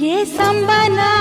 ये संबनाते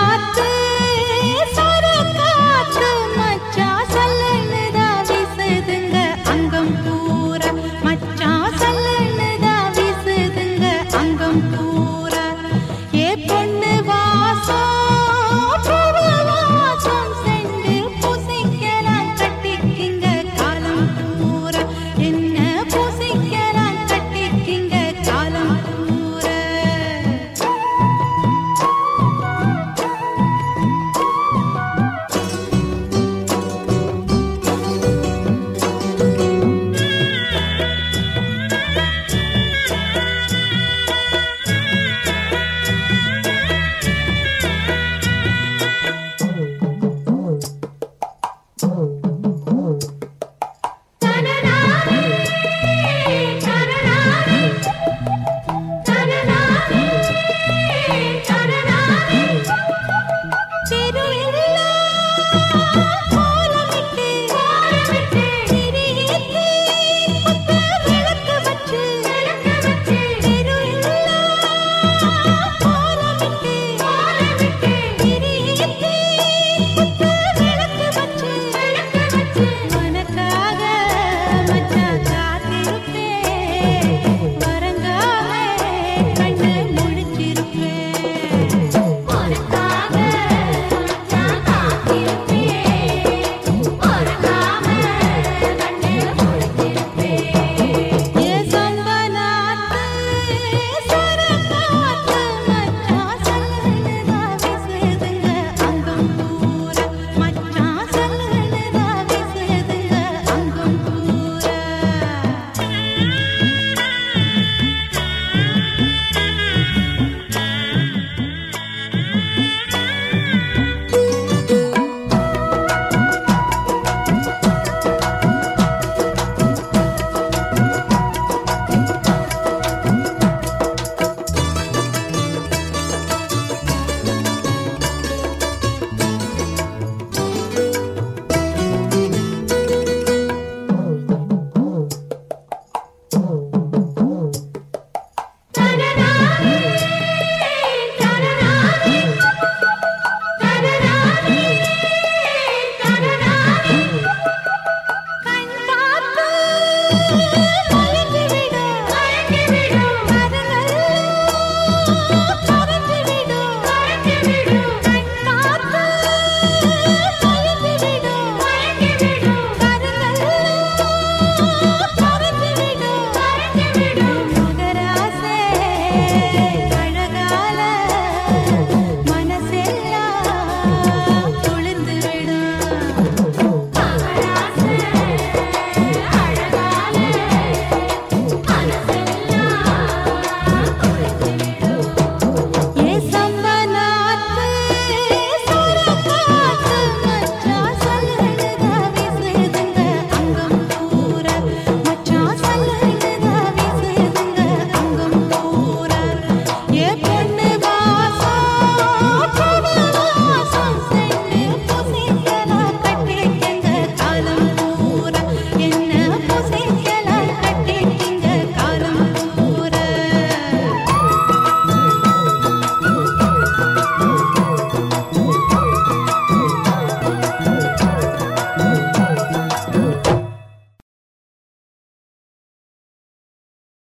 cha cha